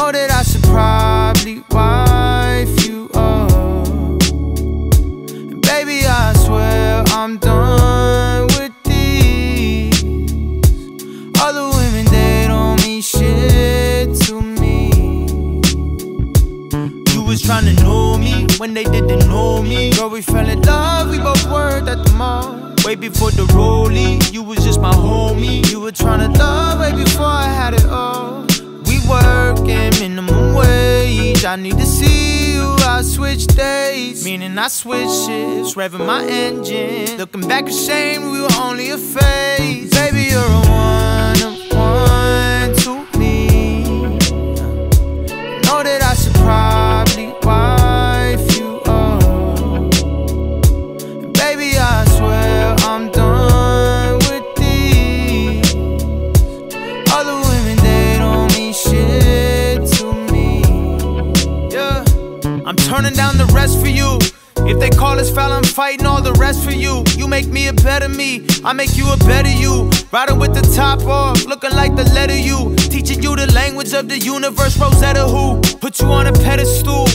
know that I should probably wife you up. And baby, I swear I'm done with these. Other women, they don't mean shit to me. You was trying to know me when they didn't know me. Girl, we fell in love, we both worked at the mall. Way before the rollie, you was just my homie. You were trying to love way before I had a I need to see you. I switch days, meaning I switch shifts, revving my engine. Looking back, ashamed we were only a phase. Baby, you're rest for you. If they call us foul, I'm fighting all the rest for you. You make me a better me, I make you a better you. Riding with the top off, looking like the letter U. Teaching you the language of the universe, Rosetta Who. Put you on a pedestal.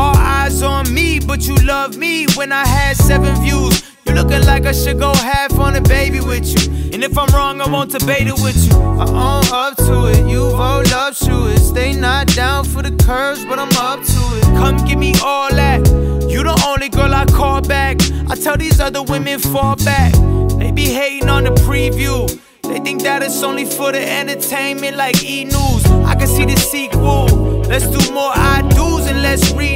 All eyes on me, but you love me when I had seven views. You looking like I should go half on a baby with you. And if I'm wrong, I won't debate it with you. I own up to it, you roll up to it. Stay not down for the curves, but I'm up to it. Come give me all tell these other women fall back. They be hating on the preview. They think that it's only for the entertainment, like E News. I can see the sequel. Let's do more I do's and less redos.